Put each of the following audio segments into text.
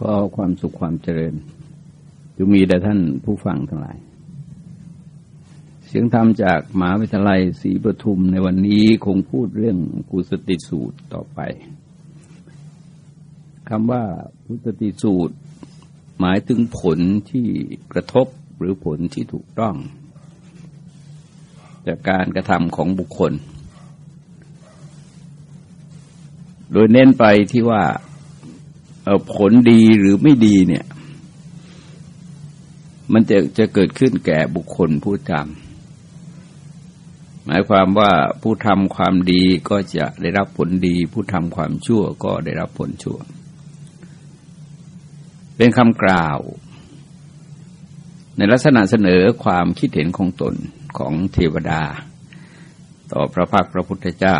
ก็ความสุขความเจริญจงมีแด่ท่านผู้ฟังทั้งหลาย เสียงธรรมจากมหาวิทยาลัยศรีปทุมในวันนี้คงพูดเรื่องกุสติสูตรต่อไปคำว่าพุสติสูตร หมายถึงผลที่กระทบหรือผลที่ถูกต้อง จากการกระทำของบุคคล โดยเน้นไปที่ว่า ผลดีหรือไม่ดีเนี่ย มันจะจะเกิดขึ้นแก่บุคคลผู้ทำหมายความว่าผู้ทำความดีก็จะได้รับผลดี ผู้ทำความชั่วก็ได้รับผลชั่ว เป็นคำกล่าว ในลักษณะเสนอความคิดเห็นของตนของเทวดา ต่อพระพักพระพุทธเจ้า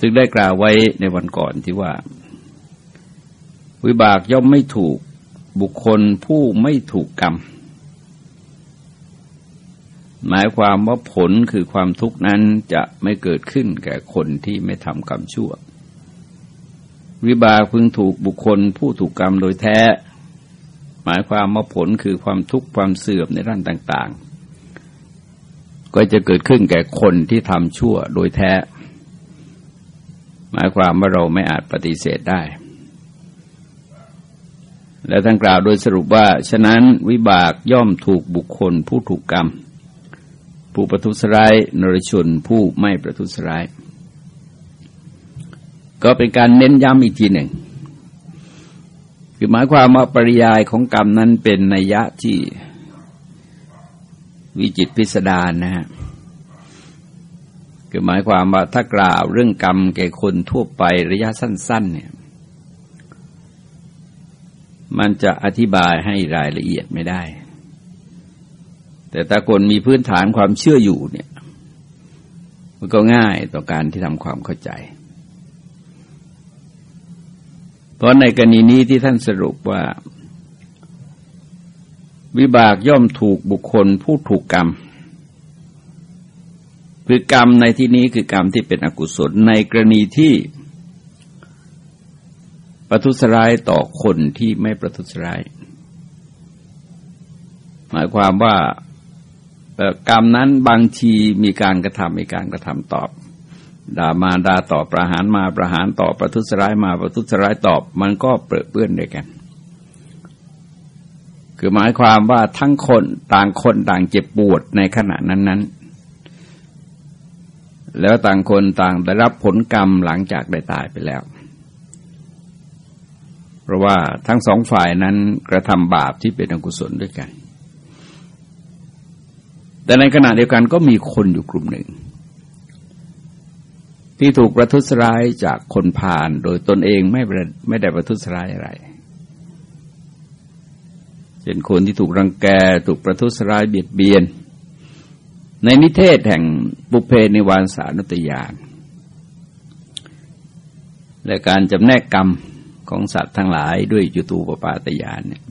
ซึ่งได้กล่าวไว้ในวันก่อนที่ว่า วิบากย่อมไม่ถูกบุคคลผู้ไม่ถูกกรรม หมายความว่าผลคือความทุกข์นั้นจะไม่เกิดขึ้นแก่คนที่ไม่ทำกรรมชั่ว วิบากพึงถูกบุคคลผู้ถูกกรรมโดยแท้ หมายความว่าผลคือความทุกข์ความเสื่อมในด้านต่าง ๆ ก็จะเกิดขึ้นแก่คนที่ทำชั่วโดยแท้ หมายความว่าเราไม่อาจปฏิเสธได้ และท่านกล่าวโดยสรุปว่า ฉะนั้นวิบากย่อมถูกบุคคลผู้ถูกกรรม ผู้ประทุษร้ายนรชนผู้ไม่ประทุษร้าย ก็เป็นการเน้นย้ำอีกทีหนึ่งคือหมายความว่าปริยายของกรรมนั้นเป็นนัยยะที่วิจิตพิสดารนะฮะ คือหมายความว่าถ้ากล่าวเรื่องกรรมแก่คนทั่วไประยะสั้น ๆ เนี่ย มันจะอธิบายให้รายละเอียดไม่ได้ แต่ถ้าคนมีพื้นฐานความเชื่ออยู่เนี่ย มันก็ง่ายต่อการที่ทำความเข้าใจ เพราะในกรณีนี้ที่ท่านสรุปว่า วิบากย่อมถูกบุคคลผู้ถูกกรรม คือกรรมในที่นี้คือกรรมที่เป็นอกุศลในกรณีที่ประทุษร้ายต่อคนที่ไม่ประทุษร้าย หมายความว่ากรรมนั้นบางทีมีการกระทำมีการกระทำตอบด่ามาด่าตอบประหารมาประหารตอบประทุษร้ายมาประทุษร้ายตอบ มันก็เปรอะเปื้อนด้วยกัน คือหมายความว่าทั้งคนต่างคนต่างเจ็บปวดในขณะนั้นๆ แล้วต่างคนต่างได้รับผลกรรมหลังจากได้ตายไปแล้ว เพราะว่าทั้งสองฝ่ายนั้นกระทำบาปที่เป็นอกุศลด้วยกัน แต่ในขณะเดียวกันก็มีคนอยู่กลุ่มหนึ่ง ที่ถูกประทุษร้ายจากคนผ่านโดยตนเองไม่ไม่ได้ประทุษร้ายอะไรเป็นคนที่ถูกรังแกถูกประทุษร้ายเบียดเบียน ในนิเทศแห่งบุเพนิวานสานุตยานและการจำแนกกรรมของสัตว์ทั้งหลายด้วยจุตูปปาตยานเนี่ย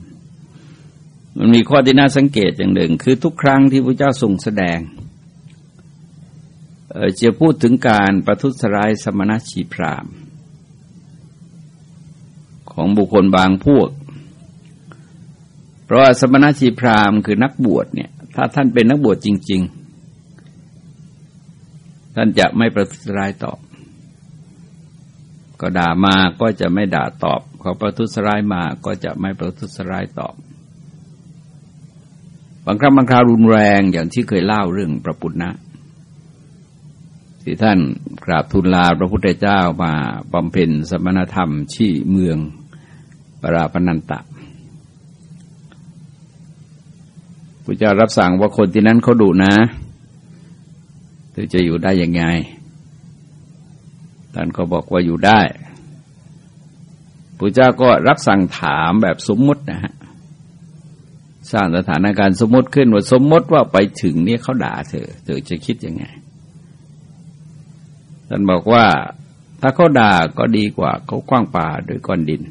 มันมีข้อที่น่าสังเกตอย่างหนึ่ง คือทุกครั้งที่พระเจ้าทรงแสดงจะพูดถึงการประทุษร้ายสมณชีพรามของบุคคลบางพวก เพราะว่าสมณชีพรามคือนักบวชเนี่ย ถ้าท่านเป็นนักบวชจริง ๆ ท่านจะไม่ประทุษร้ายตอบ ก็ด่ามาก็จะไม่ด่าตอบเขาประทุษร้ายมาก็จะไม่ประทุษร้ายตอบบางครั้งบางคราวรุนแรงอย่างที่เคยเล่าเรื่องพระปุณณะที่ท่านกราบทูลลาพระพุทธเจ้ามาบำเพ็ญสมณธรรมที่เมืองปราพนันตะพระเจ้ารับสั่งว่าคนที่นั้นเขาดุนะ ธอจะอยู่ได้ยังไงท่านก็บอกว่าอยู่ได้พระเจ้าก็รับสั่งถามแบบสมมตินะฮะสร้างสถานการณ์สมมติขึ้นว่าสมมติว่าไปถึงนี่เขาด่าเธอเธอจะคิดยังไงท่านบอกว่า ถ้าเขาด่าก็ดีกว่าเขาคว้างป่าโดยก้อนดิน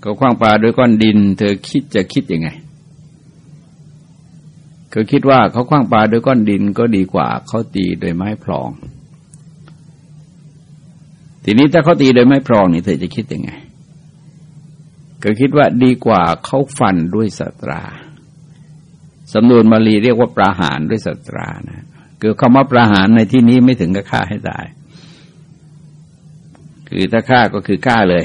เขาคว้างป่าโดยก้อนดิน เธอคิดจะคิดยังไง ก็คิดว่าเขาคว้างปลาโดยก้อนดินก็ดีกว่าเขาตีโดยไม้พลอง ทีนี้ถ้าเขาตีโดยไม่พรองนี่เธอจะคิดยังไง ก็คิดว่าดีกว่าเขาฟันด้วยสตราสำนวนมาลีเรียกว่าประหารด้วยสตรานะคือคำว่าประหารในที่นี้ไม่ถึงกับฆ่าให้ตาย คือถ้าฆ่าก็คือฆ่าเลย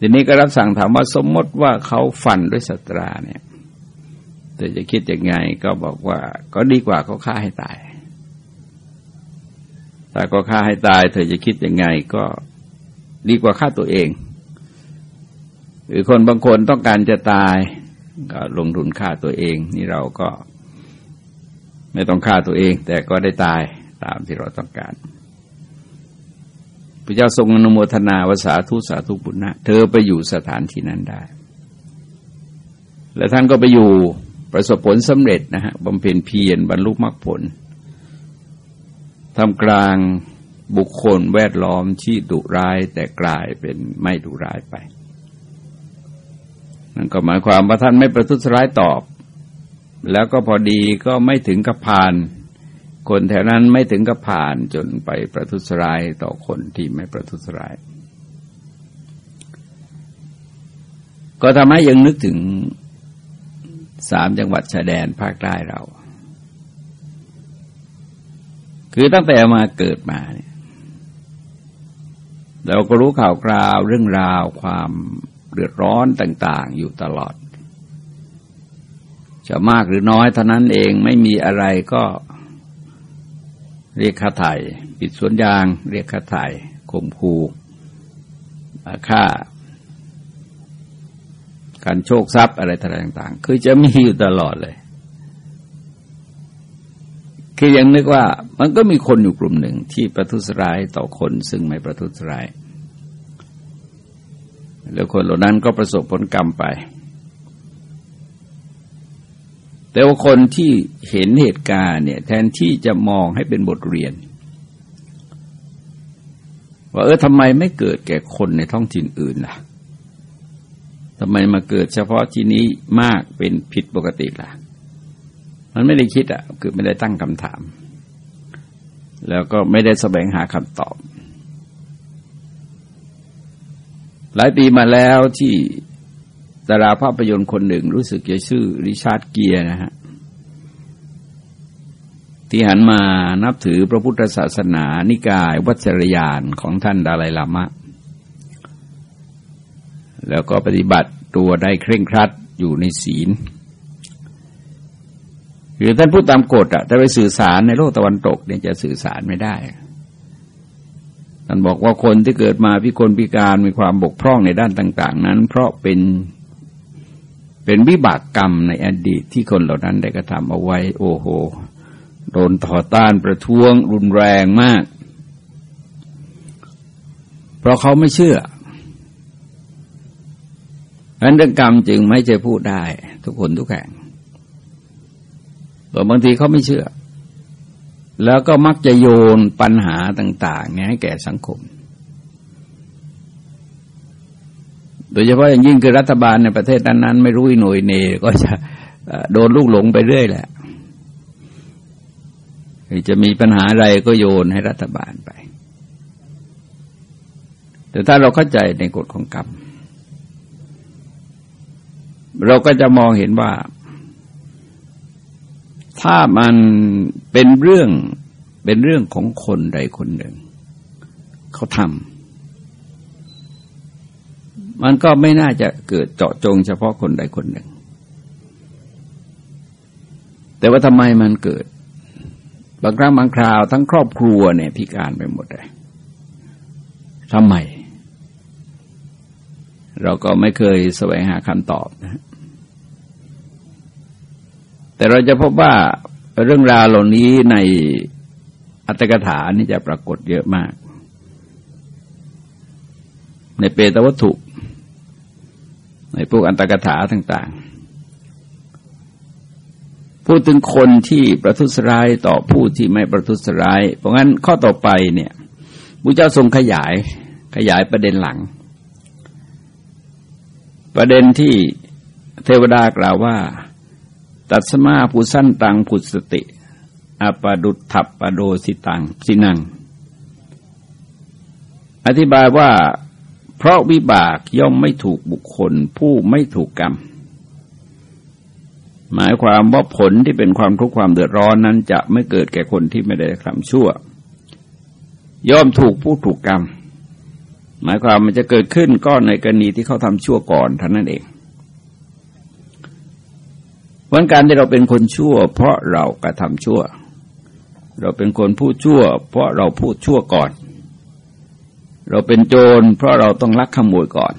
ทีนี้ก็รับสั่งถามว่าสมมติว่าเขาฟันด้วยสตราเนี่ย เธอจะคิดยังไงก็บอกว่า ก็ดีกว่าเขาฆ่าให้ตาย แต่ก็ฆ่าให้ตาย เธอจะคิดยังไงก็ดีกว่าฆ่าตัวเอง หรือคนบางคนต้องการจะตาย ก็ลงทุนฆ่าตัวเอง นี่เราก็ ไม่ต้องฆ่าตัวเอง แต่ก็ได้ตายตามที่เราต้องการพระเจ้าทรงอนุโมทนาวสาธุสาธุบุญนะเธอไปอยู่สถานที่นั้นได้ และท่านก็ไปอยู่ ประสบผลสำเร็จนะฮะบำเพ็ญเพียรบรรลุมรรคผลทำกลางบุคคลแวดล้อมที่ดุร้ายแต่กลายเป็นไม่ดุร้ายไป นั่นก็หมายความว่าท่านไม่ประทุษร้ายตอบ แล้วก็พอดีก็ไม่ถึงกับผ่าน คนแถวนั้นไม่ถึงกับผ่านจนไปประทุษร้ายต่อคนที่ไม่ประทุษร้าย ก็ทำให้ยังนึกถึง สามจังหวัดชายแดนภาคใต้เรา คือตั้งแต่มาเกิดมาเนี่ยเราก็รู้ข่าวคราวเรื่องราวความเดือดร้อนต่าง ๆ อยู่ตลอด จะมากหรือน้อยเท่านั้นเองไม่มีอะไรก็เรียกค่าไถ่ปิดสวนยาง เรียกค่าไถ่ข่มขู่ค่า การโชคทรัพย์อะไรต่างๆ คือจะมีอยู่ตลอดเลย คือยังนึกว่ามันก็มีคนอยู่กลุ่มหนึ่งที่ประทุษร้ายต่อคนซึ่งไม่ประทุษร้ายแล้วคนเหล่านั้นก็ประสบผลกรรมไป แต่ว่าคนที่เห็นเหตุการณ์เนี่ย แทนที่จะมองให้เป็นบทเรียน ว่าเออทำไมไม่เกิดแก่คนในท้องถิ่นอื่นล่ะ ทำไมมาเกิดเฉพาะที่นี้มากเป็นผิดปกติล่ะ มันไม่ได้คิดอะ คือไม่ได้ตั้งคำถาม แล้วก็ไม่ได้แสวงหาคำตอบ หลายปีมาแล้วที่ดาราภาพยนตร์คนหนึ่งรู้สึกจะชื่อริชาร์ดเกียร์นะฮะที่หันมานับถือพระพุทธศาสนานิกาย วัชรยานของท่านดาลัยลามะ แล้วก็ปฏิบัติตัวได้เคร่งครัดอยู่ในศีลคือท่านพูดตามกฎอะแต่ไปสื่อสารในโลกตะวันตกเนี่ยจะสื่อสารไม่ได้ท่านบอกว่าคนที่เกิดมาพิกลพิการมีความบกพร่องในด้านต่าง ๆ นั้น เพราะเป็นเป็นวิบากกรรมในอดีตที่คนเหล่านั้นได้กระทำเอาไว้ โอ้โห โดนต่อต้านประท้วงรุนแรงมาก เพราะเขาไม่เชื่อ นั้นเรื่องกรรมจึงไม่จะพูดได้ ทุกคนทุกแห่งบางทีเขาไม่เชื่อ แล้วก็มักจะโยนปัญหาต่าง ๆ เนี้ยให้แก่สังคม โดยเฉพาะอย่างยิ่งคือรัฐบาลในประเทศนั้นๆไม่รู้หน่วยเนก็จะโดนลูกหลงไปเรื่อยแหละจะมีปัญหาอะไรก็โยนให้รัฐบาลไป แต่ถ้าเราเข้าใจในกฎของกรรม เราก็จะมองเห็นว่า ถ้ามันเป็นเรื่องเป็นเรื่องของคนใดคนหนึ่ง เขาทำมันก็ไม่น่าจะเกิดเจาะจงเฉพาะคนใดคนหนึ่ง แต่ว่าทำไมมันเกิด บางครั้งบางคราวทั้งครอบครัวเนี่ยพิการไปหมดเลยทำไมเราก็ไม่เคยแสวงหาคำตอบนะ แต่เราจะพบว่าเรื่องราวเหล่านี้ในอัตถกถานี่จะปรากฏเยอะมาก ในเปตวัตถุ ในพวกอัตถกถาต่าง ๆ พูดถึงคนที่ประทุษร้ายต่อผู้ที่ไม่ประทุษร้าย เพราะงั้นข้อต่อไปเนี่ยพระเจ้าทรงขยายขยายประเด็นหลัง ประเด็นที่เทวดากล่าวว่า ตัสมาผู้สั้นตังผุสติ อปดุทับปโดสิตังสินัง อธิบายว่า เพราะวิบากย่อมไม่ถูกบุคคลผู้ไม่ถูกกรรม หมายความว่าผลที่เป็นความทุกข์ความเดือดร้อนนั้น จะไม่เกิดแก่คนที่ไม่ได้ทำชั่ว ย่อมถูกผู้ถูกกรรม หมายความมันจะเกิดขึ้นก็ในกรณีที่เขาทำชั่วก่อนเท่านั้นเอง วันการที่เราเป็นคนชั่ว เพราะเรากระทำชั่ว เราเป็นคนพูดชั่ว เพราะเราพูดชั่วก่อน เราเป็นโจร เพราะเราต้องลักขโมยก่อน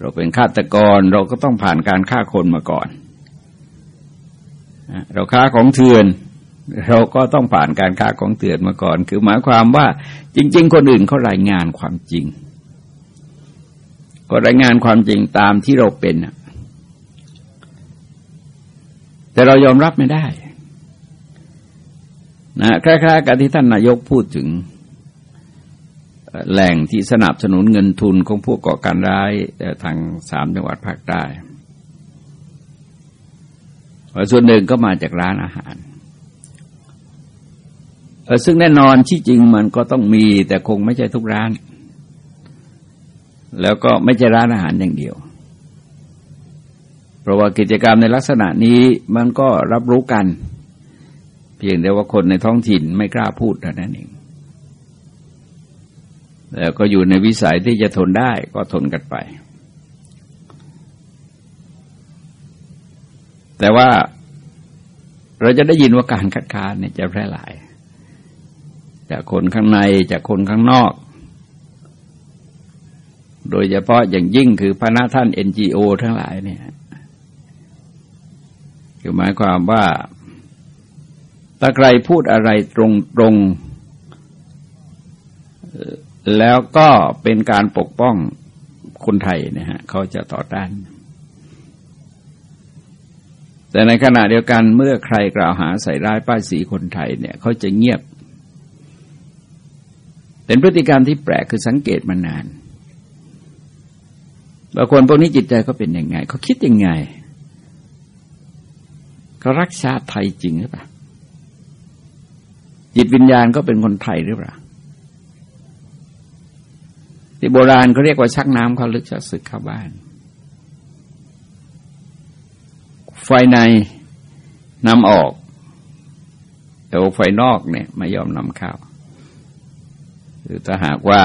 เราเป็นฆาตกรเราก็ต้องผ่านการฆ่าคนมาก่อน เราค้าของเถื่อน เราก็ต้องผ่านการฆ่าของเถื่อนมาก่อน คือหมายความว่าจริง ๆ คนอื่นเขารายงานความจริง ก็รายงานความจริงตามที่เราเป็น แต่เรายอมรับไม่ได้นะคล้ายๆกับที่ท่านนายกพูดถึงแหล่งที่สนับสนุนเงินทุนของพวกก่อการร้ายทางสามจังหวัดภาคใต้ส่วนหนึ่งก็มาจากร้านอาหาร ซึ่งแน่นอนที่จริงมันก็ต้องมีแต่คงไม่ใช่ทุกร้าน แล้วก็ไม่ใช่ร้านอาหารอย่างเดียว เพราะว่ากิจกรรมในลักษณะนี้มันก็รับรู้กัน เพียงแต่ว่าคนในท้องถิ่นไม่กล้าพูดเท่านั้นเองแล้วก็อยู่ในวิสัยที่จะทนได้ก็ทนกันไป แต่ว่าเราจะได้ยินว่าการคัดค้านเนี่ยจะแพร่หลาย จากคนข้างในจากคนข้างนอก โดยเฉพาะอย่างยิ่งคือพระนาท่านเอ็นจีโอทั้งหลายเนี่ย คือหมายความว่าถ้าใครพูดอะไรตรงตรงแล้วก็เป็นการปกป้องคนไทยนะฮะเขาจะต่อต้าน แต่ในขณะเดียวกันเมื่อใครกล่าวหาใส่ร้ายป้ายสีคนไทยเนี่ยเขาจะเงียบ เป็นพฤติกรรมที่แปลกคือสังเกตมานานบางคนพวกนี้จิตใจเขาเป็นยังไงเขาคิดยังไง เขารักชาติไทยจริงหรือเปล่าจิตวิญญาณก็เป็นคนไทยหรือเปล่าที่โบราณเขาเรียกว่าชักน้ำเขาลึกชักศึกเข้าบ้าน ไฟในนำออก แต่ว่าไฟนอกเนี่ยไม่ยอมนำเข้าหรือถ้าหากว่า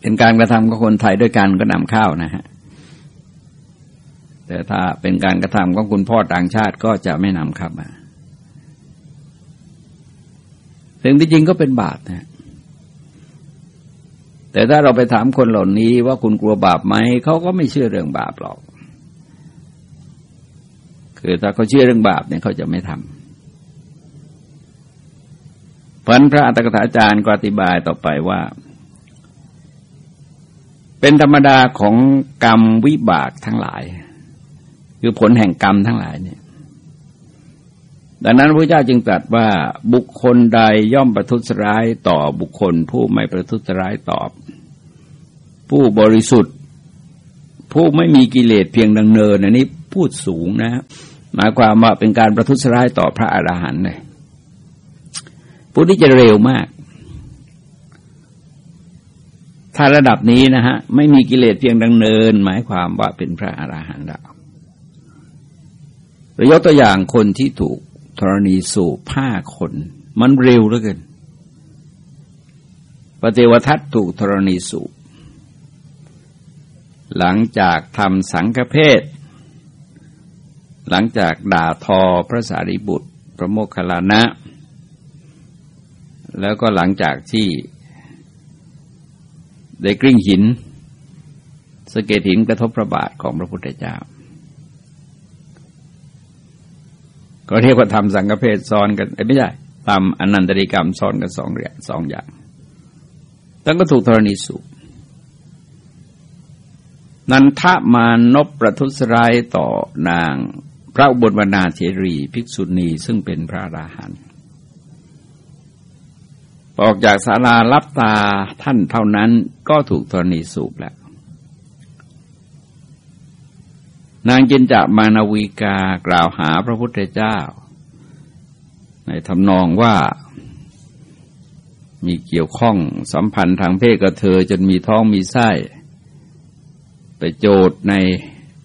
เป็นการกระทำของคนไทยด้วยกันก็นำเข้านะฮะ แต่ถ้าเป็นการกระทำของคุณพ่อต่างชาติก็จะไม่นำเข้ามาถึงที่จริงก็เป็นบาปนะแต่ถ้าเราไปถามคนเหล่านี้ว่าคุณกลัวบาปไหมเขาก็ไม่เชื่อเรื่องบาปหรอก คือถ้าเขาเชื่อเรื่องบาปเนี่ยเขาจะไม่ทำพันพระอัตถกถาจารย์ก็อธิบายต่อไปว่า เป็นธรรมดาของกรรมวิบากทั้งหลาย คือผลแห่งกรรมทั้งหลายเนี่ย ดังนั้นพระเจ้าจึงตรัสว่าบุคคลใดย่อมประทุษร้ายต่อบุคคล ผู้ไม่ประทุษร้ายตอบ ผู้บริสุทธิ์ ผู้ไม่มีกิเลสเพียงดังเนินอันนี้พูดสูงนะหมายความว่าเป็นการประทุษร้ายต่อพระอรหันต์เลยผู้ที่จะเร็วมากถ้าระดับนี้นะฮะไม่มีกิเลสเพียงดังเนิน หมายความว่าเป็นพระอรหันต์แล้ว รายกตัวอย่างคนที่ถูกธรณีสูบผ้าคน มันเร็วเหลือเกินปฏิวัติถูกธรณีสูบหลังจากทำสังฆเพศ หลังจากด่าทอพระสารีบุตร พระโมคคัลลานะ แล้วก็หลังจากที่ได้กลิ้งหินสเกตหินกระทบพระบาทของพระพุทธเจ้า ก็เรียกว่าทำสังฆเพศซ้อนกันไม่ใช่ทำอนันตริกรรมซ้อนกันสองอย่างสองอย่างตั้งก็ถูกธรณีสุนันทมานพประทุษร้ายต่อนางพระอุบลวรรณาเทรีภิกษุณีซึ่งเป็นพระราหันออกจากศาลารับตาท่านเท่านั้นก็ถูกธรณีสูบแล้ว นางจินจะมานาวีกากล่าวหาพระพุทธเจ้า ในทำนองว่ามีเกี่ยวข้องสัมพันธ์ทางเพศกับเธอจนมีท้องมีไส้ ไปโจดใน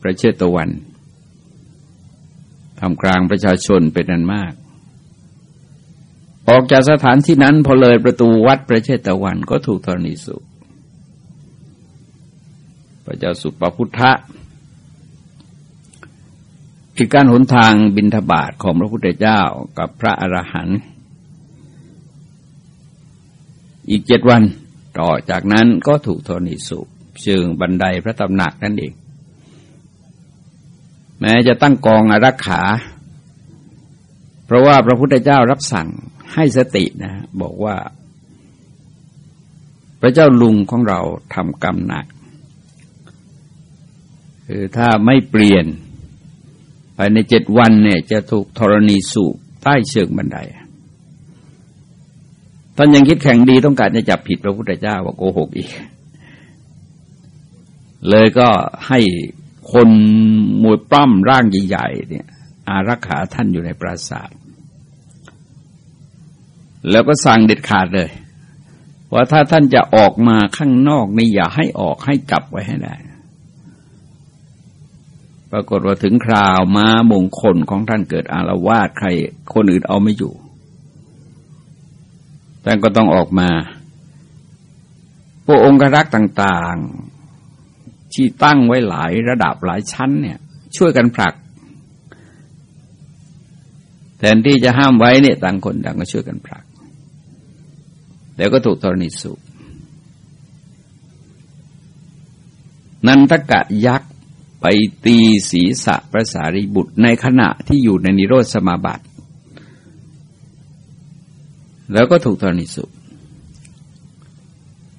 ประเชตวันทำกลางประชาชนเป็นนันมาก ออกจากสถานที่นั้นพอเลยประตูวัดประเชตวันก็ถูกธรณีสุพระเจ้าสุปพุทธะ อีกการหนทางบินทบาทของพระพุทธเจ้ากับพระอรหันต์อีกเจ็ดวันต่อจากนั้นก็ถูกธรณีสุเชิงบันไดพระตำหนักนั่นเอง แม้จะตั้งกองอารักขา เพราะว่าพระพุทธเจ้ารับสั่งให้สตินะ บอกว่า พระเจ้าลุงของเราทำกรรมหนักคือถ้าไม่เปลี่ยน ภายในเจ็ดวันเนี่ยจะถูกธรณีสูบใต้เชิงบันไดท่านยังคิดแข่งดีต้องการจะจับผิดพระพุทธเจ้าว่าโกหกอีก เลยก็ให้คนมวยปล้ำร่างใหญ่ๆเนี่ย อารักขาท่านอยู่ในปราสาท แล้วก็สั่งเด็ดขาดเลยว่าถ้าท่านจะออกมาข้างนอกนี่อย่าให้ออกให้จับไว้ให้ได้ ปรากฏว่าถึงคราวม้ามงคลของท่านเกิดอารวาสใครคนอื่นเอาไม่อยู่ ท่านก็ต้องออกมา พวกองค์รักษ์ต่าง ๆ ที่ตั้งไว้หลายระดับหลายชั้นเนี่ย ช่วยกันผลัก แทนที่จะห้ามไว้เนี่ยต่างคนต่างก็ช่วยกันผลัก แล้วก็ถูกธรณีสุ นันทกะยักษ ไปตีศีรษะพระสารีบุตรในขณะที่อยู่ในนิโรธสมาบัติ แล้วก็ถูกธรณีสุ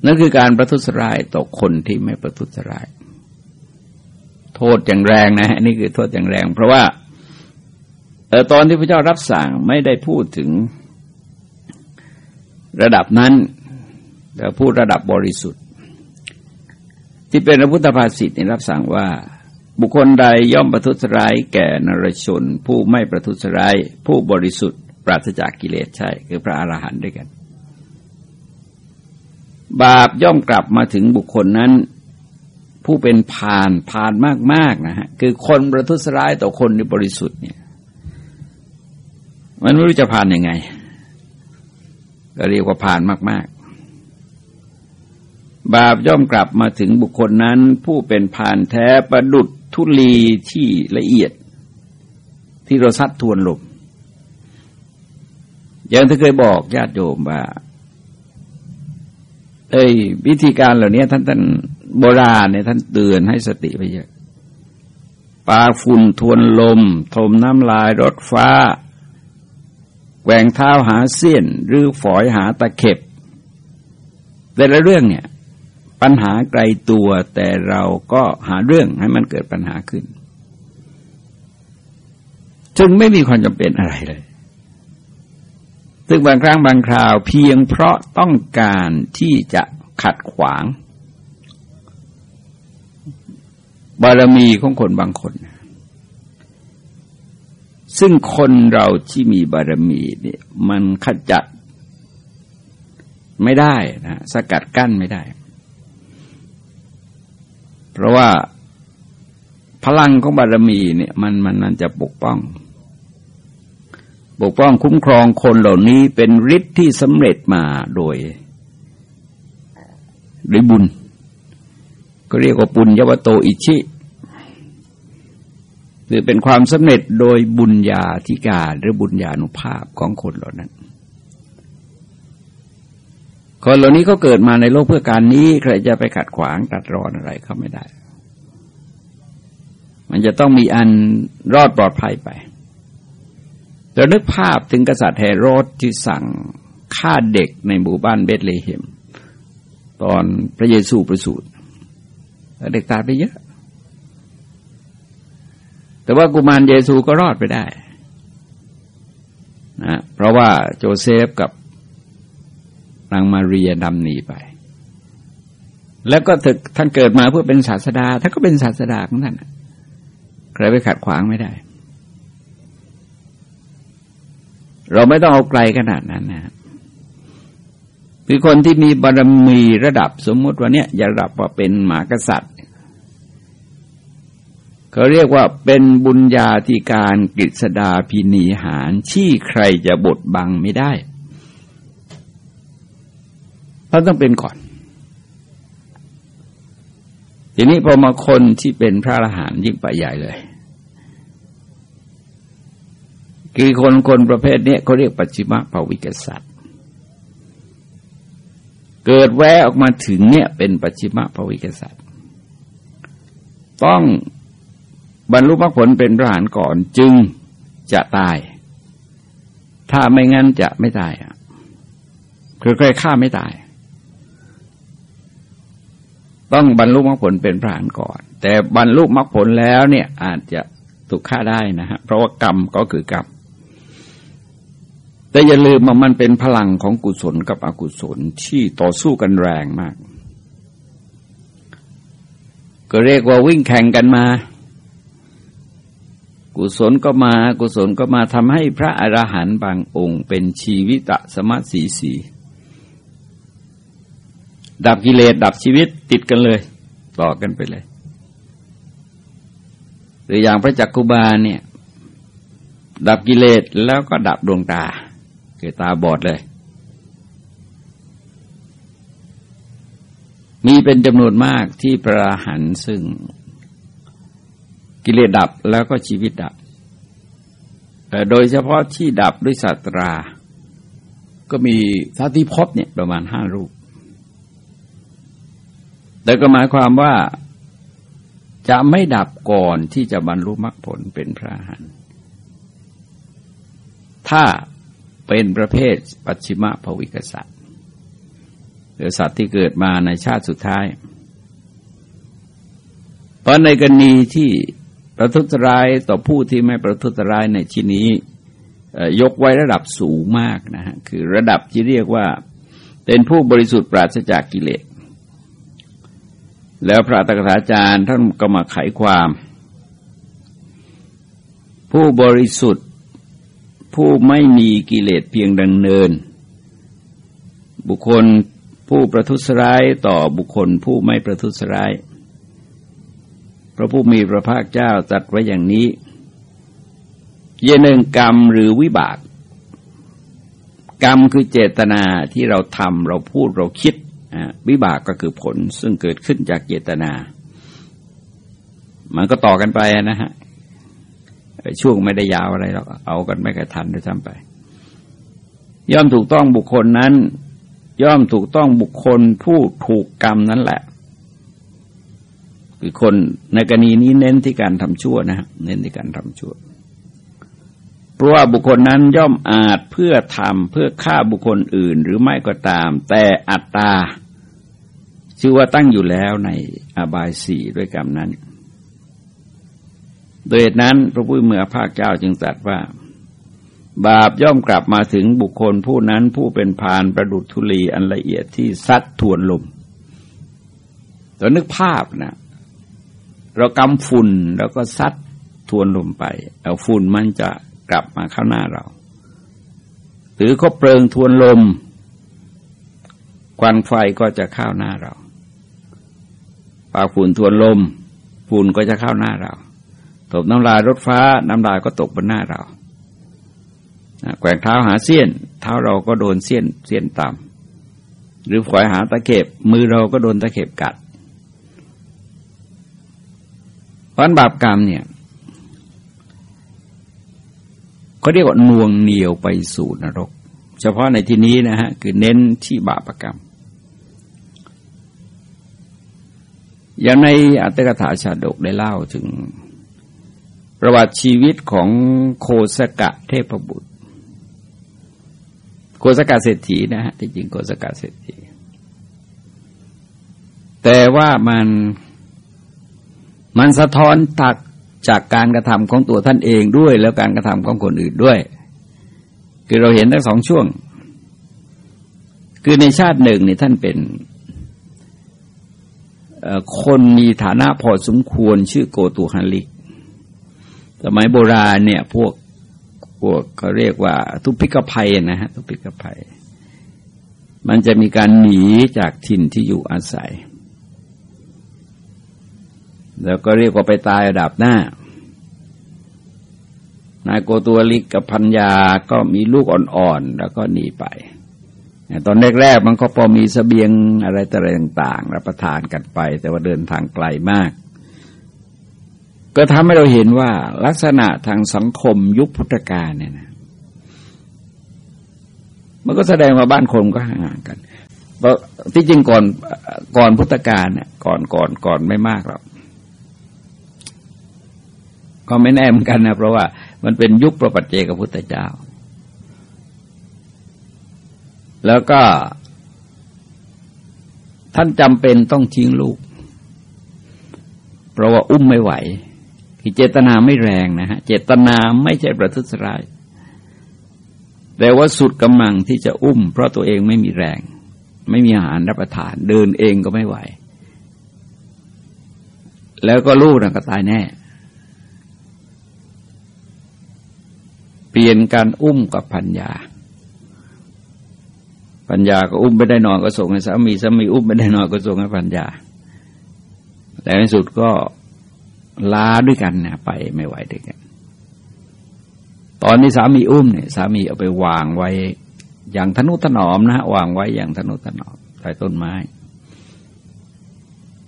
นั่นคือการประทุษร้ายต่อคนที่ไม่ประทุษร้าย โทษอย่างแรงนะฮะนี่คือโทษอย่างแรง เพราะว่าเออตอนที่พระเจ้ารับสั่งไม่ได้พูดถึงระดับนั้นแต่พูดระดับบริสุทธิ์ ที่เป็นพระพุทธภาษิตในรับสั่งว่า บุคคลใดย่อมประทุษร้ายแก่นรชน ผู้ไม่ประทุษร้ายผู้บริสุทธิ์ปราศจากกิเลสใช่ คือพระอรหันต์ด้วยกัน บาปย่อมกลับมาถึงบุคคลนั้น ผู้เป็นพานพานมากๆนะฮะคือคนประทุษร้ายต่อคนที่บริสุทธิ์เนี่ย มันไม่รู้จะพานยังไงก็เรียกว่าพานมาก ๆบาปย่อมกลับมาถึงบุคคลนั้น ผู้เป็นผ่านแท้ประดุด ทุลีที่ละเอียด ที่เราซัดทวนลมอย่างที่เคยบอกญาติโยมว่าเอ้ยวิธีการเหล่านี้ท่านท่านโบราณเนี่ยท่านเตือนให้สติไปเยอะปาฝุ่นทวนลมทมน้ำลายรถฟ้าแกว่งเท้าหาเสี้ยน หรือฝอยหาตะเข็บ แต่ละเรื่องเนี่ย ปัญหาไกลตัวแต่เราก็หาเรื่องให้มันเกิดปัญหาขึ้น จึงไม่มีความจำเป็นอะไรเลย ซึ่งบางครั้งบางคราวเพียงเพราะต้องการที่จะขัดขวาง บารมีของคนบางคน ซึ่งคนเราที่มีบารมีเนี่ยมันขจัดไม่ได้นะสกัดกั้นไม่ได้ เพราะว่าพลังของบารมีเนี่ยมันมันมันจะปกป้อง ปกป้องคุ้มครองคนเหล่านี้เป็นฤทธิ์ที่สำเร็จมาโดยด้วยบุญ ก็เรียกว่าปุญญวโตอิชิหรือเป็นความสำเร็จโดยบุญญาธิการหรือบุญญาณุภาพของคนเหล่านั้น คนเหล่านี้เขาเกิดมาในโลกเพื่อการนี้ ใครจะไปขัดขวางตัดรอนอะไรเขาไม่ได้ มันจะต้องมีอันรอดปลอดภัยไปเรานึกภาพถึงกษัตริย์เฮโรดที่สั่งฆ่าเด็กในหมู่บ้านเบธเลเฮม ตอนพระเยซูประสูติเด็กตายไปเยอะ แต่ว่ากุมารเยซูก็รอดไปได้นะเพราะว่าโจเซฟกับ นางมาเรียดำหนีไป แล้วก็ถึกท่านเกิดมาเพื่อเป็นศาสดาท่านก็เป็นศาสดาของท่านใครไปขัดขวางไม่ได้ เราไม่ต้องเอาไกลขนาดนั้นนะคือคนที่มีบารมีระดับสมมติว่าเนี้ยอย่าระดับว่าเป็นหมากษัตริย์เขาเรียกว่าเป็นบุญญาธิการกฤษดาพินีหารที่ใครจะบดบังไม่ได้ เพราะต้องเป็นก่อน ทีนี้พอมาคนที่เป็นพระอรหันต์ยิ่งไปใหญ่เลยคือคนคนประเภทนี้เขาเรียกปัจฉิมภาวิกษัตริย์ เกิดแวะออกมาถึงเนี่ยเป็นปัจฉิมภาวิกษัตริย์ ต้องบรรลุมรรคผลเป็นพระหานก่อนจึงจะตาย ถ้าไม่งั้นจะไม่ตายอะคือใครฆ่าไม่ตาย ต้องบรรลุมรรคผลเป็นพระอรหานต์ก่อน แต่บรรลุมรรคผลแล้วเนี่ยอาจจะถูกฆ่าได้นะฮะเพราะว่ากรรมก็คือกรรมแต่อย่าลืมว่ามันเป็นพลังของกุศลกับอกุศลที่ต่อสู้กันแรงมาก ก็เรียกว่าวิ่งแข่งกันมา กุศลก็มากุศลก็มาทำให้พระอรหันต์บางองค์ เป็นชีวิตสมัสีสี ดับกิเลสดับชีวิตติดกันเลย ต่อกันไปเลย หรืออย่างพระจักกุบาลเนี่ย ดับกิเลสแล้วก็ดับดวงตาเกิดตาบอดเลย มีเป็นจำนวนมากที่พระหันซึ่งกิเลสดับแล้วก็ชีวิตดับโดยเฉพาะที่ดับด้วยศาสตรา ก็มีสาธิพจน์เนี่ยประมาณห้ารูป แต่ก็หมายความว่าจะไม่ดับก่อนที่จะบรรลุมรรคผลเป็นพระหันถ้าเป็นประเภทปัจฉิมภวิกษัตริย์หรือสัตว์ที่เกิดมาในชาติสุดท้าย เพราะในกรณีที่ประทุษร้ายต่อผู้ที่ไม่ประทุษร้ายในที่นี้ ยกไว้ระดับสูงมากนะฮะคือระดับที่เรียกว่าเป็นผู้บริสุทธิ์ปราศจากกิเลส แล้วพระตถาจารย์ท่านก็มาไขความ ผู้บริสุทธิ์ ผู้ไม่มีกิเลสเพียงดังเนิน บุคคลผู้ประทุษร้ายต่อบุคคลผู้ไม่ประทุษร้าย พระผู้มีพระภาคเจ้าตรัสไว้อย่างนี้ เยนึงกรรมหรือวิบาก กรรมคือเจตนาที่เราทำเราพูดเราคิด วิบากก็คือผลซึ่งเกิดขึ้นจากเจตนา มันก็ต่อกันไปนะฮะช่วงไม่ได้ยาวอะไรเราเอากันไม่กระทันด้วยซ้ำไป ย่อมถูกต้องบุคคลนั้น ย่อมถูกต้องบุคคลผู้ถูกกรรมนั้นแหละ คือคนในกรณีนี้เน้นที่การทำชั่วนะฮะเน้นที่การทำชั่วเพราะว่าบุคคลนั้นย่อมอาจเพื่อทำเพื่อฆ่าบุคคลอื่น หรือไม่ก็ตาม แต่อัตตา ชื่อว่าตั้งอยู่แล้วในอบายสี่ด้วยกรรมนั้น โดยนั้นพระพุทธเมือภาคเจ้าจึงตรัสว่า บาปย่อมกลับมาถึงบุคคลผู้นั้นผู้เป็นพานประดุจทุลีอันละเอียดที่ซัดทวนลมตัวนึกภาพนะเรากำฝุ่นแล้วก็ซัดทวนลมไป เอาฝุ่นมันจะกลับมาเข้าหน้าเราหรือเขาเปลิงทวนลมควันไฟก็จะเข้าหน้าเรา ปากฝุ่นทวนลมฝุ่นก็จะเข้าหน้าเราตบน้ำลายรถฟ้า น้ำลายก็ตกบนหน้าเราแกว่งเท้าหาเสี้ยน เท้าเราก็โดนเสี้ยนเสี้ยนต่ำหรือฝอยหาตะเข็บ มือเราก็โดนตะเข็บกัดราะบาปกรรมเนี่ยเขาเรียกว่านวงเหนียวไปสู่นรก เฉพาะในที่นี้นะฮะ คือเน้นที่บาปกรรม อย่างในอัตถกถาชาดกได้เล่าถึง ประวัติชีวิตของโคสกะเทพบุตร โคสกะเศรษฐีนะฮะที่จริงโคสกะเศรษฐี แต่ว่ามันมันสะท้อนตักจากการกระทำของตัวท่านเองด้วย แล้วการกระทำของคนอื่นด้วย คือเราเห็นทั้งสองช่วง คือในชาติหนึ่งนี่ท่านเป็น คนมีฐานะพอสมควรชื่อโกตุฮันลิก สมัยโบราณเนี่ยพวกพวกเขาเรียกว่า ทุพิกภัยนะฮะทุพิกภัย มันจะมีการหนีจากถิ่นที่อยู่อาศัย แล้วก็เรียกว่าไปตายระดับหน้านายโกตัวลิกกับพัญญาก็มีลูกอ่อนๆ แล้วก็หนีไป ตอนแรกๆมันก็พอมีสเสบียงอะไรต่างๆรับประทานกันไป แต่ว่าเดินทางไกลมาก ก็ทำให้เราเห็นว่าลักษณะทางสังคมยุคพุทธกาลเนี่ยนะมันก็แสดงว่าบ้านคนก็ห่างกันที่จริงก่อนก่อนพุทธกาลเนี่ยก่อนก่อนก่อนไม่มากหรอกก็ไม่แน่เหมือนกันนะเพราะว่ามันเป็นยุคประปัจเจกับพุทธเจ้า แล้วก็ ท่านจำเป็นต้องทิ้งลูก เพราะว่าอุ้มไม่ไหวคือเจตนาไม่แรงนะฮะ เจตนาไม่ใช่ประทุษร้าย แต่ว่าสุดกำลังที่จะอุ้ม เพราะตัวเองไม่มีแรง ไม่มีอาหารรับประทาน เดินเองก็ไม่ไหว แล้วก็ลูกน่ะก็ตายแน่ เปลี่ยนการอุ้มกับพัญญา ปัญญาก็อุ้มไม่ได้นอนก็ส่งให้สามีสามีอุ้มไม่ได้นอนก็ส่งให้ปัญญา แต่ในสุดก็ลาด้วยกันเนี่ยไปไม่ไหวด้วยกัน ตอนนี้สามีอุ้มเนี่ยสามีเอาไปวางไว้ อย่างทนุถนอมนะวางไว้อย่างทนุถนอมใต้ต้นไม้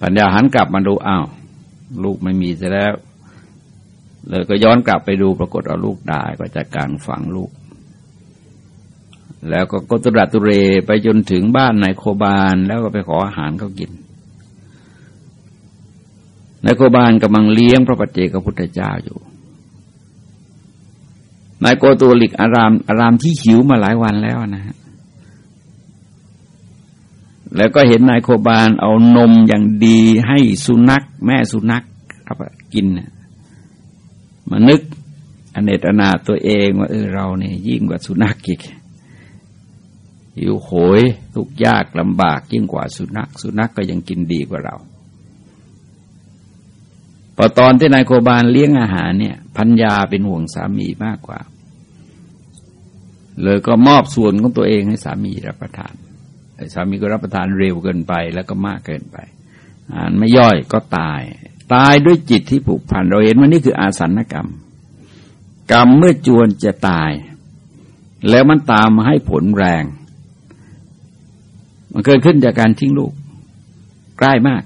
ปัญญาหันกลับมาดูอ้าวลูกไม่มีซะแล้ว เลยก็ย้อนกลับไปดูปรากฏเอาลูกตายก็จากการฝังลูก แล้วก็กตุรัตุเรไปจนถึงบ้านนายโคบาลแล้วก็ไปขออาหารเขากินนายโคบาลกำลังเลี้ยงพระปัจเจกพุทธเจ้าอยู่นายโกตูลิกอารามอารามที่หิวมาหลายวันแล้วนะฮะแล้วก็เห็นนายโคบาลเอานมอย่างดีให้สุนัข แม่สุนัขรับกินมานึกอเนตนาตัวเองว่าเออเราเนี่ยยิ่งกว่าสุนัขอีก หิวโหยทุกยากลำบากยิ่งกว่าสุนัข สุนัขกก็ยังกินดีกว่าเราพอตอนที่นายโคบาลเลี้ยงอาหารเนี่ยพัญญาเป็นห่วงสามีมากกว่า เลยก็มอบส่วนของตัวเองให้สามีรับประทานสามีก็รับประทานเร็วเกินไปแล้วก็มากเกินไปอ่านไม่ย่อยก็ตาย ตายด้วยจิตที่ผูกพันเราเห็นว่านี่คืออาสันกรรม กรรมเมื่อจวนจะตาย แล้วมันตามมาให้ผลแรง มันเกิดขึ้นจากการทิ้งลูกใกล้มาก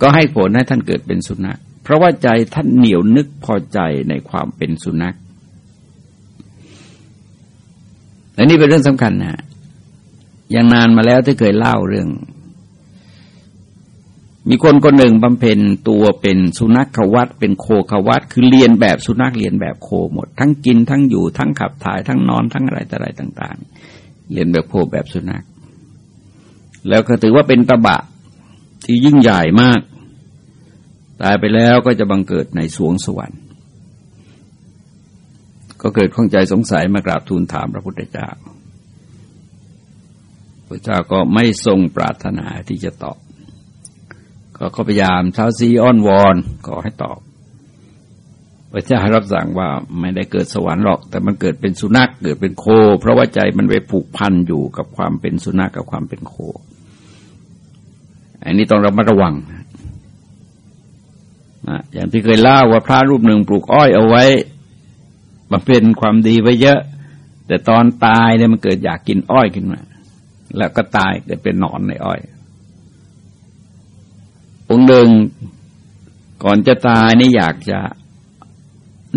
ก็ให้ผลให้ท่านเกิดเป็นสุนัข เพราะว่าใจท่านเหนียวนึกพอใจในความเป็นสุนัขและนี่เป็นเรื่องสำคัญนะอย่างนานมาแล้วที่เคยเล่าเรื่อง มีคนคนหนึ่งบำเพ็ญตัวเป็นสุนัขขวัตเป็นโคขวัตคือเรียนแบบสุนัขเรียนแบบโคหมด ทั้งกินทั้งอยู่ทั้งขับถ่ายทั้งนอนทั้งอะไรแต่อะไรต่าง ๆ เรียนแบบโคแบบสุนัข แล้วก็ถือว่าเป็นตบะที่ยิ่งใหญ่มาก ตายไปแล้วก็จะบังเกิดในสวงสวรรค์ ก็เกิดข้องใจสงสัยมากราบทูลถามพระพุทธเจ้าพระเจ้าก็ไม่ทรงปรารถนาที่จะตอบ ก็พยายามเท้าซีอ้อนวอนขอให้ตอบ พระเจ้ารับสั่งว่าไม่ได้เกิดสวรรค์หรอก แต่มันเกิดเป็นสุนัขเกิดเป็นโค เพราะว่าใจมันไปผูกพันอยู่กับความเป็นสุนัขกับความเป็นโค อันนี้ต้องระมัดระวังนะอย่างที่เคยเล่าว่าพระรูปหนึ่งปลูกอ้อยเอาไว้มาเป็นความดีไว้เยอะ แต่ตอนตายเนี่ยมันเกิดอยากกินอ้อยขึ้นมาแล้วก็ตายเกิดเป็นหนอนในอ้อยองค์หนึ่งก่อนจะตายนี่อยากจะ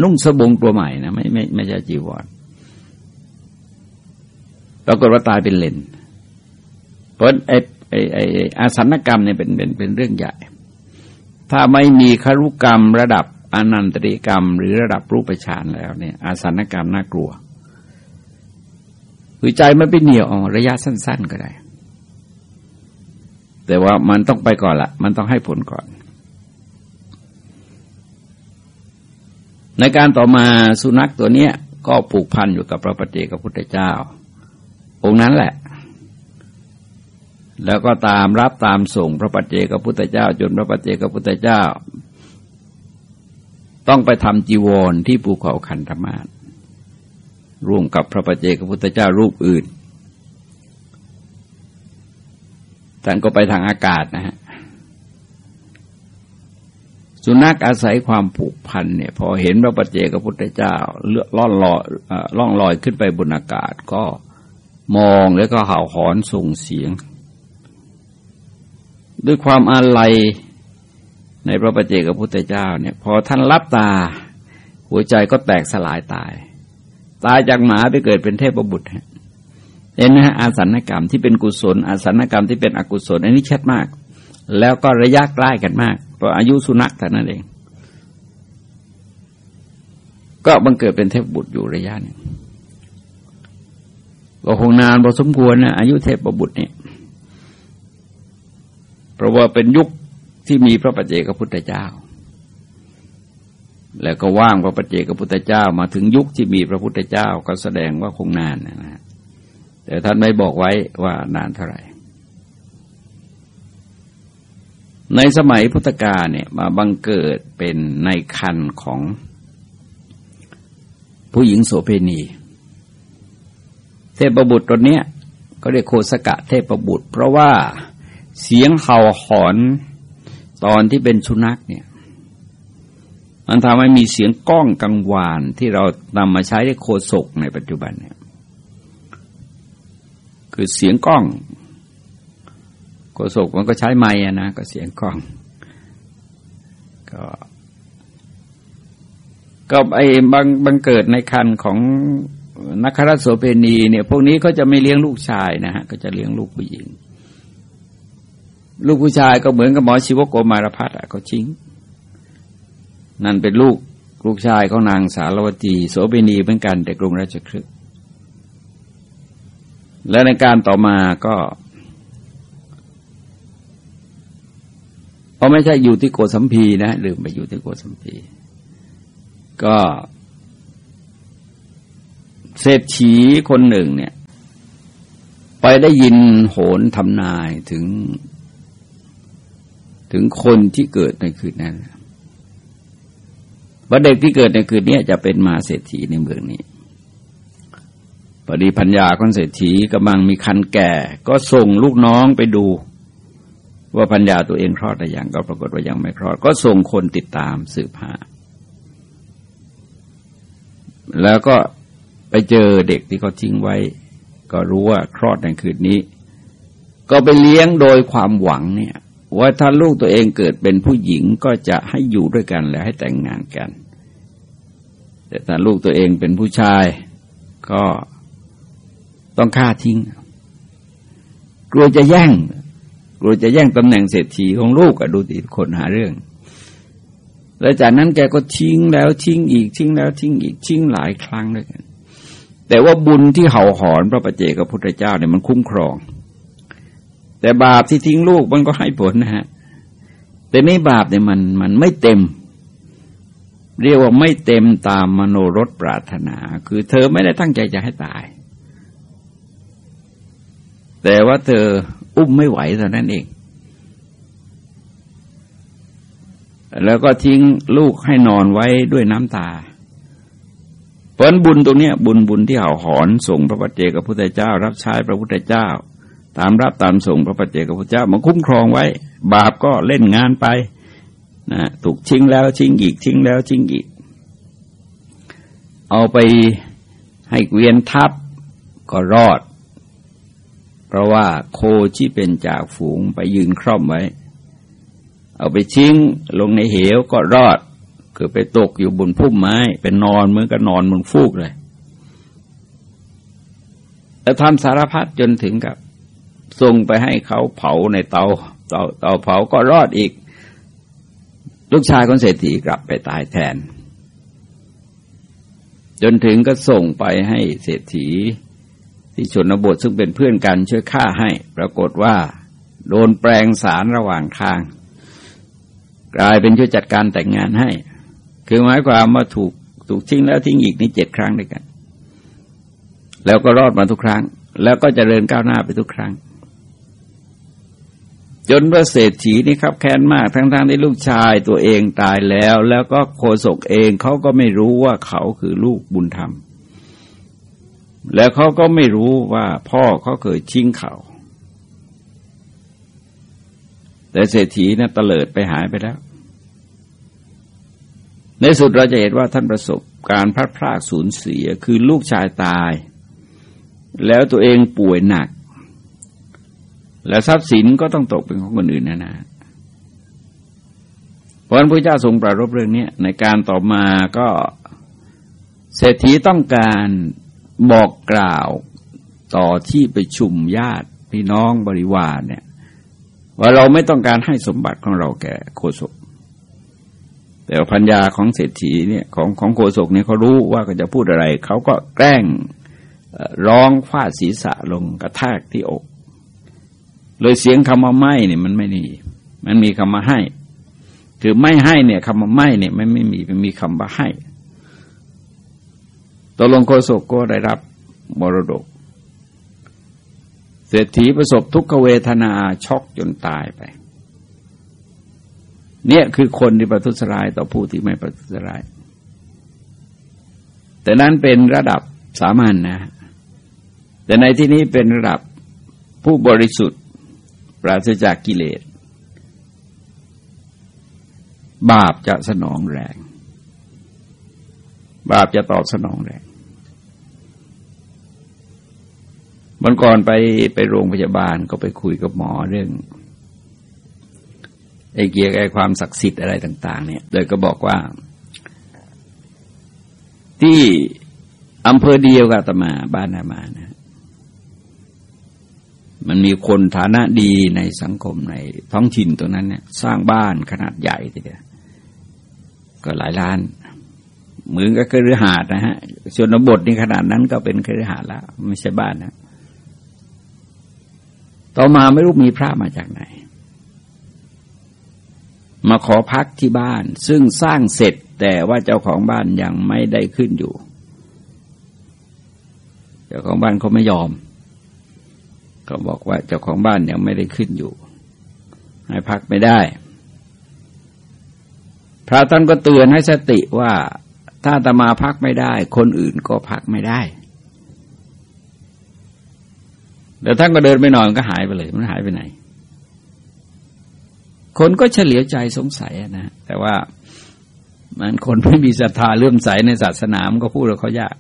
นุ่งสบงตัวใหม่นะไม่ไม่ไม่ใช่จีวรปรากฏว่าตายเป็นเลนเพราะไอ้ไอ้ไอ้อาสันกรรมเนี่ยเป็นเป็นเป็นเรื่องใหญ่ ถ้าไม่มีคารุกรรมระดับอนันตริกรรม หรือระดับรูปฌานแล้วเนี่ย อาสันกรรมน่ากลัวคือใจมันเป็นเหนียวออระยะสั้น ๆก็ได้ แต่ว่ามันต้องไปก่อนละมันต้องให้ผลก่อน ในการต่อมาสุนัขตัวเนี้ยก็ผูกพันอยู่กับพระปฏิเจกพุทธเจ้า องค์นั้นแหละ แล้วก็ตามรับตามส่งพระปฏิเจกพุทธเจ้า จนพระปฏิเจกพุทธเจ้า ต้องไปทำจีวรที่ภูเขาคันธมารร่วมกับพระปฏิเจกพุทธเจ้ารูปอื่นท่านก็ไปทางอากาศนะฮะ สุนัขอาศัยความผูกพันเนี่ยพอเห็นพระปัจเจกพุทธเจ้าเลือล่อนลอยล่องลอยขึ้นไปบนอากาศก็มองแล้วก็เห่าหอนส่งเสียง ด้วยความอาลัยในพระปัจเจกพุทธเจ้าเนี่ยพอท่านรับตา หัวใจก็แตกสลายตาย ตายจากหมาไปเกิดเป็นเทพบุตรเห็นนะฮะอาสันกรรมที่เป็นกุศลอาสันกรรมที่เป็นอกุศล อันนี้ชัดมาก แล้วก็ระยะใกล้กันมาก พราะอายุสุนัขแต่นั้นเอง ก็บังเกิดเป็นเทพบุตรอยู่ระยะหนึ่งก็คงนานพอสมควรนะอายุเทพบุตรเนี่ยเพราะว่าเป็นยุคที่มีพระปัจเจกพุทธเจ้า แล้วก็ว่างพระปัจเจกพุทธเจ้ามาถึงยุคที่มีพระพุทธเจ้าก็แสดงว่าคงนานนะฮะแต่ท่านไม่บอกไว้ว่านานเท่าไหร่ ในสมัยพุทธกาลเนี่ยมาบังเกิดเป็นในคันของผู้หญิงโสเพณี เทพบุตรตนเนี้ยก็เรียกโคสกะเทพบุตร เพราะว่าเสียงเห่าหอนตอนที่เป็นชุนักเนี่ยมันทำให้มีเสียงก้องกังวานที่เรานำมาใช้ในโคศกในปัจจุบันเนี่ยคือเสียงก้อง ศกมันก็ใช้ไม้นะก็เสียงก้อง ก็ก็ไอ้บางบางเกิดในคันของนักคราชโสเพณีเนี่ย พวกนี้เขาจะไม่เลี้ยงลูกชายนะฮะก็จะเลี้ยงลูกผู้หญิง ลูกผู้ชายก็เหมือนกับหมอชีวโกมารพัฒน์เขาชิง นั่นเป็นลูกลูกชายของนางสารวตีโสเภณีเหมือนกันแต่กรุงราชคฤห์และในการต่อมาก็ เพราะไม่ใช่อยู่ที่โกสัมพีนะลืมไปอยู่ที่โกสัมพีก็เศรษฐีคนหนึ่งเนี่ย ไปได้ยินโหนทำนายถึง ถึงคนที่เกิดในคืนนั้นว่าเด็กที่เกิดในคืนนี้จะเป็นมาเศรษฐีในเมืองนี้พอดีพัญญาคนเศรษฐีกำลังมีคันแก่ ก็ส่งลูกน้องไปดู ว่าพัญญาตัวเองคลอดหรือยังก็ปรากฏว่ายังไม่คลอด ก็ส่งคนติดตามสืบหา แล้วก็ไปเจอเด็กที่เขาทิ้งไว้ ก็รู้ว่าคลอดในคืนนี้ ก็ไปเลี้ยงโดยความหวังเนี่ย ว่าถ้าลูกตัวเองเกิดเป็นผู้หญิงก็จะให้อยู่ด้วยกันและให้แต่งงานกัน แต่ถ้าลูกตัวเองเป็นผู้ชายก็ต้องฆ่าทิ้ง กลัวจะแย่ง กลัวจะแย่งตำแหน่งเศรษฐีของลูกอะดูติคนหาเรื่อง แล้วจากนั้นแกก็ทิ้งแล้วทิ้งอีกทิ้งแล้วทิ้งอีกทิ้งหลายครั้งด้วยกัน แต่ว่าบุญที่เห่าหอนพระประเจกับพุทธเจ้าเนี่ยมันคุ้มครอง แต่บาปที่ทิ้งลูกมันก็ให้ผลนะฮะ แต่ไม่บาปเนี่ยมันมันไม่เต็ม เรียกว่าไม่เต็มตามมโนรสปรารถนา คือเธอไม่ได้ตั้งใจจะให้ตาย แต่ว่าเธอ อุ้มไม่ไหวเท่านั้นเอง แล้วก็ทิ้งลูกให้นอนไว้ด้วยน้ำตาเพราะบุญตรงนี้บุญบุญที่เห่าหอนส่งพระปัจเจกับพุทธเจ้า รับใช้พระพุทธเจ้า ตามรับตามส่งพระปัจเจกพุทธเจ้ามาคุ้มครองไว้ บาปก็เล่นงานไปนะถูกชิงแล้วชิงอีกชิงแล้วชิงอีก เอาไปให้เกวียนทับก็รอด เพราะว่าโคที่เป็นจากฝูงไปยืนคร่อมไว้ เอาไปทิ้งลงในเหวก็รอด คือไปตกอยู่บนพุ่มไม้เป็นนอนเหมือนกับนอนบนฟูกเลยแล้วทำสารพัดจนถึงกับส่งไปให้เขาเผาในเตาเตาเตาเผาก็รอดอีก ลูกชายของเศรษฐีกลับไปตายแทน จนถึงก็ส่งไปให้เศรษฐี ที่ชนบทซึ่งเป็นเพื่อนกันช่วยฆ่าให้ ปรากฏว่า โดนแปลงสารระหว่างทาง กลายเป็นช่วยจัดการแต่งงานให้ คือหมายความว่าถูกถูกทิ้งแล้วทิ้งอีกนี่เจ็ดครั้งด้วยกัน แล้วก็รอดมาทุกครั้ง แล้วก็จเจริญก้าวหน้าไปทุกครั้ง จนว่าเศรษฐีนี่ครับแค้นมาก ทั้งๆทที่ลูกชายตัวเองตายแล้ว แล้วก็โคศกเองเขาก็ไม่รู้ว่าเขาคือลูกบุญธรรม แล้วเขาก็ไม่รู้ว่าพ่อเขาเคยชิงเขาแต่เศรษฐีนะ่ะเตลิดไปหายไปแล้ว ในสุดเราจะเห็นว่าท่านประสบการพลาดพลาดสูญเสียคือลูกชายตาย แล้วตัวเองป่วยหนัก แล้วทรัพย์สินก็ต้องตกเป็นของคนอื่นนะนะเพราะนั้นพระเจ้าทรงปรารบเรื่องนี้ในการต่อมาก็เศรษฐีต้องการ บอกกล่าวต่อที่ไปชุมญาติพี่น้องบริวารเนี่ย ว่าเราไม่ต้องการให้สมบัติของเราแก่โคศก แต่พัญญาของเศรษฐีเนี่ยของของโคศกเนี่ยเขารู้ว่าเขาจะพูดอะไร เขาก็แกล้งร้องฟาดศีรษะลงกระแทกที่อก เลยเสียงคำว่าไม่เนี่ยมันไม่มีมันมีคำว่าให้ คือไม่ให้เนี่ยคำว่าไม่เนี่ยไม่ไม่มีมันมีคำว่าให้ ตกลงโคศกก็ได้รับมรดก เศรษฐีประสบทุกขเวทนาช็อกจนตายไป เนี่ยคือคนที่ประทุษร้ายต่อผู้ที่ไม่ประทุษร้าย แต่นั้นเป็นระดับสามัญนนะ แต่ในที่นี้เป็นระดับผู้บริสุทธิ์ปราศจากกิเลส บาปจะสนองแรง บาปจะตอบสนองแรง วันก่อนไปไปโรงพยาบาลก็ไปคุยกับหมอเรื่องไอ้เกี่ยวกับความศักดิ์สิทธิ์อะไรต่าง ๆ เนี่ยโดยก็บอกว่า ที่อำเภอเดียวกับตมาบ้านนามานะมันมีคนฐานะดีในสังคมในท้องถิ่นตรงนั้นเนี่ยสร้างบ้านขนาดใหญ่ทีเดียวก็หลายล้าน เหมือนกับเครือหาดนะฮะชนบทนี่ขนาดนั้นก็เป็นเครือหาดแล้ว ไม่ใช่บ้านนะ ต่อมาไม่รู้มีพระมาจากไหน มาขอพักที่บ้าน ซึ่งสร้างเสร็จแต่ว่าเจ้าของบ้านยังไม่ได้ขึ้นอยู่ เจ้าของบ้านเขาไม่ยอม ก็บอกว่าเจ้าของบ้านยังไม่ได้ขึ้นอยู่ ให้พักไม่ได้ พระท่านก็เตือนให้สติว่าถ้าตมาพักไม่ได้ คนอื่นก็พักไม่ได้ เดี๋ยวท่านก็เดินไปนอนก็หายไปเลย มันหายไปไหน คนก็เฉลียวใจสงสัยนะแต่ว่ามันคนไม่มีศรัทธาเลื่อมใสในศาสนามันก็พูดแล้วเขายาก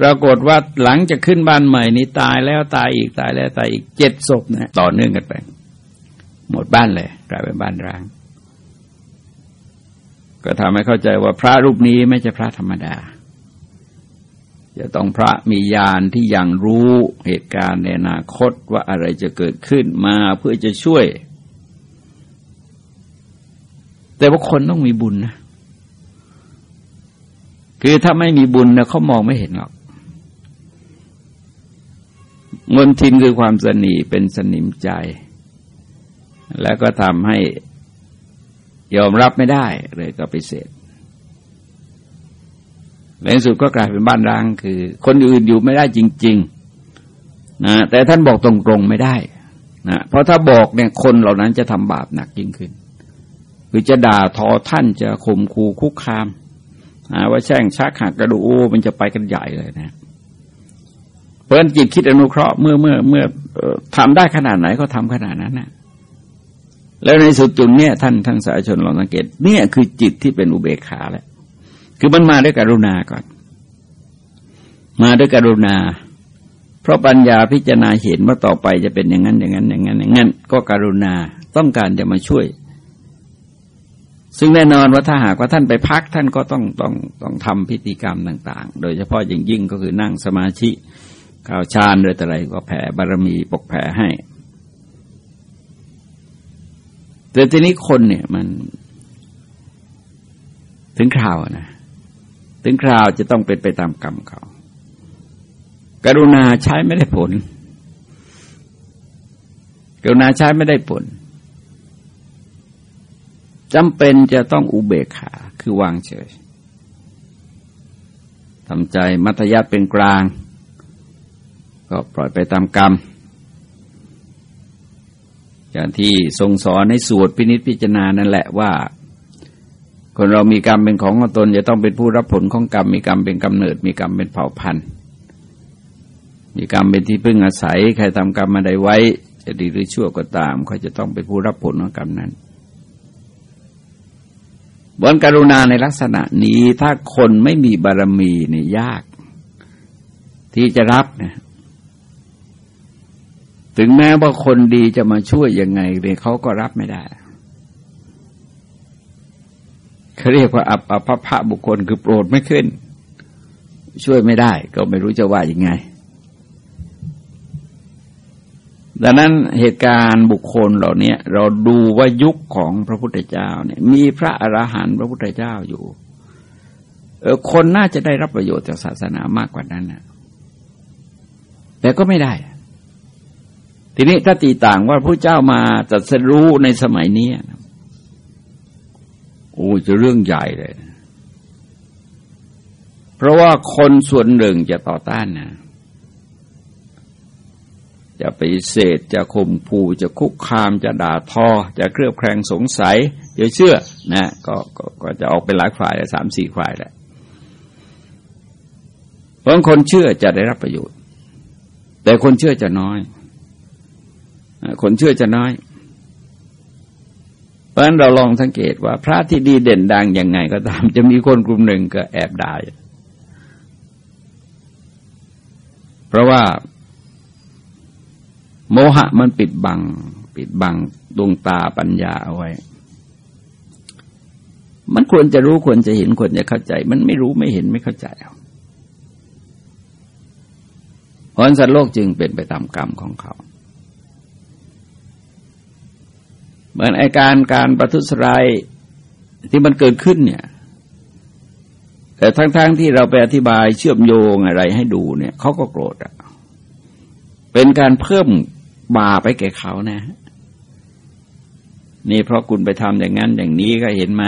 ปรากฏว่าหลังจะขึ้นบ้านใหม่นี้ตายแล้วตายอีกตายแล้วตายอีกเจ็ดศพนะต่อเนื่องกันไป หมดบ้านเลย กลายเป็นบ้านร้าง ก็ทำให้เข้าใจว่าพระรูปนี้ไม่ใช่พระธรรมดา จะต้องพระมีญาณที่ยังรู้เหตุการณ์ในอนาคตว่าอะไรจะเกิดขึ้นมาเพื่อจะช่วย แต่ว่าคนต้องมีบุญนะ คือถ้าไม่มีบุญนะเขามองไม่เห็นหรอกมนทินคือความสนีเป็นสนิมใจ แล้วก็ทำให้ยอมรับไม่ได้เลยก็ไปเสด ในสุดก็กลายเป็นบ้านร้างคือ คนอื่นอยู่ไม่ได้จริง ๆ นะแต่ท่านบอกตรงๆไม่ได้นะเพราะถ้าบอกเนี่ยคนเหล่านั้นจะทำบาปหนักยิ่งขึ้นคือจะด่าทอท่านจะข่มขู่คุกคามว่าแช่งชักหักกระดูมันจะไปกันใหญ่เลยนะเพราะจิตคิดอนุเคราะห์เมื่อเมื่อเมื่อทำได้ขนาดไหนก็ทำขนาดนั้นนะแล้วในสุดจุดเนี่ยท่านทั้งสายชนลองสังเกต เนี่ยคือจิตที่เป็นอุเบกขาแหละ คือมันมาด้วยกรุณาก่อน มาด้วยกรุณา เพราะปัญญาพิจารณาเห็นว่าต่อไปจะเป็นอย่างนั้น อย่างนั้น อย่างนั้น อย่างนั้น ก็กรุณาต้องการจะมาช่วย ซึ่งแน่นอนว่าถ้าหากว่าท่านไปพักท่านก็ต้องต้องต้องทำพิธีกรรมต่าง ๆ โดยเฉพาะอย่างยิ่งก็คือนั่งสมาธิข่าวชาญโดยอะไรก็แผ่บารมีปกแผ่ให้ แต่ทีนี้คนเนี่ยมัน ถึงคราวนะ ถึงคราวจะต้องเป็นไปตามกรรมเขา กรุณาใช้ไม่ได้ผล กรุณาใช้ไม่ได้ผลจำเป็นจะต้องอุเบกขาคือวางเฉยทำใจมัธยัติเป็นกลาง ก็ปล่อยไปตามกรรม อย่างที่ทรงสอนในสวดพินิจพิจารณานั่นแหละว่า คนเรามีกรรมเป็นของตนจะต้องเป็นผู้รับผลของกรรม มีกรรมเป็นกำเนิด มีกรรมเป็นเผ่าพันธุ์ มีกรรมเป็นที่พึ่งอาศัย ใครทำกรรมมาใดไว้ จะดีหรือชั่วก็ตามเขาจะต้องเป็นผู้รับผลของกรรมนั้นบนกรุณาในลักษณะนี้ถ้าคนไม่มีบารมีเนี่ยยาก ที่จะรับนะถึงแม้ว่าคนดีจะมาช่วยยังไงเลยเขาก็รับไม่ได้ เขาเรียกว่าอัปปพระบุคคลคือโปรดไม่ขึ้น ช่วยไม่ได้ ก็ไม่รู้จะว่ายังไง ดังนั้นเหตุการณ์บุคคลเหล่านี้เราดูว่ายุคของพระพุทธเจ้าเนี่ยมีพระอระหันต์พระพุทธเจ้าอยู่คนน่าจะได้รับประโยชน์จากศาสนามากกว่านั้นนะแต่ก็ไม่ได้ ทีนี้ถ้าตีต่างว่าพระเจ้ามาจัดสรู้ในสมัยนี้ อ้จะเรื่องใหญ่เลย เพราะว่าคนส่วนหนึ่งจะต่อต้านนะจะไปเสดจะข่มผูจะคุกคามจะด่าทอ จะเครือบแคลงสงสัยจะเชื่อนะก็กก็จะออกเป็นหลายฝ่ายสามสี่ฝ่ายแหละเพราะคนเชื่อจะได้รับประโยชน์ แต่คนเชื่อจะน้อย คนเชื่อจะน้อย ราะฉะนั้นเราลองสังเกตว่า พระที่ดีเด่นดังยังไงก็ตาม จะมีคนกลุ่มหนึ่งก็แอบด่าเพราะว่า โมหะมันปิดบัง ปิดบังดวงตาปัญญาเอาไว้ มันควรจะรู้ควรจะเห็นควรจะเข้าใจ มันไม่รู้ไม่เห็นไม่เข้าใจเพราะสัตว์โลกจึงเป็นไปตามกรรมของเขา เหมือนอาการการประทุษร้ายที่มันเกิดขึ้นเนี่ย แต่ทั้งๆทที่เราไปอธิบายเชื่อมโยงอะไรให้ดูเนี่ยเขาก็โกรธอะเป็นการเพิ่มบาไปแก่เขานะ นี่เพราะคุณไปทำอย่างนั้นอย่างนี้ก็เห็นไหม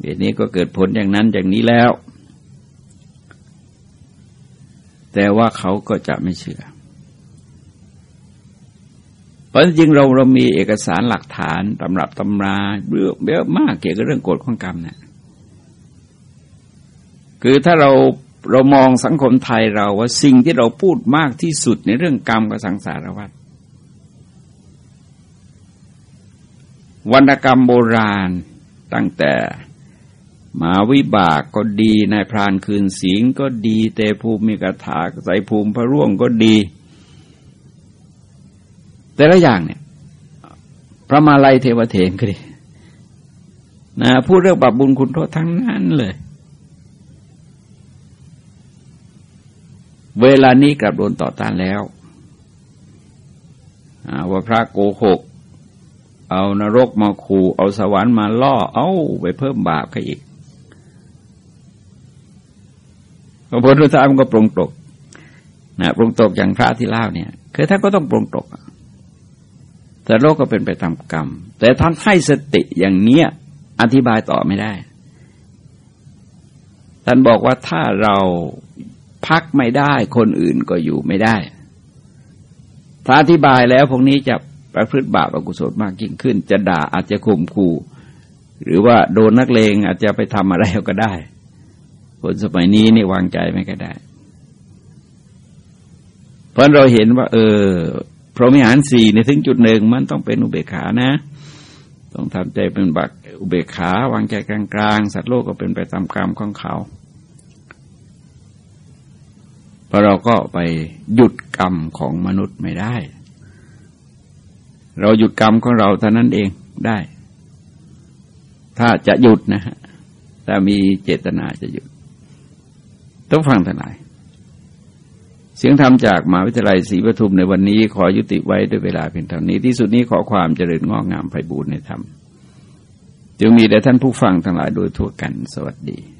เดี๋ยวนี้ก็เกิดผลอย่างนั้นอย่างนี้แล้ว แต่ว่าเขาก็จะไม่เชื่อ ราะจริงเราเรามีเอกสารหลักฐานตำรับตำราเยอะเยอะมากเกี่ยวกับเรื่องกฎของกรรมเนะี่ยคือถ้าเราเรามองสังคมไทยเราว่าสิ่งที่เราพูดมากที่สุดในเรื่องกรรมกับสังสารวัฏวรรณกรรมโบราณตั้งแต่หมาวิบากก็ดีนายพรานคืนสิงก็ดี เตภูมิกถาใสภูมิพระร่วงก็ดี แต่ละอย่างเนี่ย พระมาลัยเทวเถนก็ดีนะพูดเรื่องบาปบุญคุณโทษทั้งนั้นเลย เวลานี้กลับโดนต่อต้านแล้วว่าพระโกหก เอานรกมาขู่เอาสวรรค์มาล่อ เอาไปเพิ่มบาปเขาอีกพระพุทธเจ้ามันก็ปรงตกนะปรงตกอย่างพระที่เล่าเนี่ย คือท่านก็ต้องปรงตก แต่โลกก็เป็นไปตามกรรม แต่ท่านให้สติอย่างเนี้ยอธิบายต่อไม่ได้ ท่านบอกว่าถ้าเราพักไม่ได้ คนอื่นก็อยู่ไม่ได้ ถ้าอธิบายแล้วพวกนี้จะประพฤติบาปอกุศลมากยิ่งขึ้น จะด่าอาจจะข่มขู่หรือว่าโดนนักเลงอาจจะไปทำอะไรก็ได้ คนสมัยนี้นี่วางใจไม่ก็ได้ เพราะเราเห็นว่า เออ พรหมิหารสี่ในถึงจุดหนึ่งมันต้องเป็นอุเบกขานะ ต้องทำใจเป็นบักอุเบกขาวางใจกลางๆ สัตว์โลกก็เป็นไปตามกรรมของเขาเพราะเราก็ไปหยุดกรรมของมนุษย์ไม่ได้ เราหยุดกรรมของเราเท่านั้นเองได้ ถ้าจะหยุดนะฮะถ้ามีเจตนาจะหยุด ต้องฟังทนาย เสียงธรรมจากมหาวิทยาลัยศรีปทุมในวันนี้ขอยุติไว้ด้วยเวลาเพียงเท่านี้ที่สุดนี้ขอความเจริญงอกงามไพบูรณ์ในธรรมจึงมีแด่ท่านผู้ฟังทั้งหลายโดยทั่วกันสวัสดี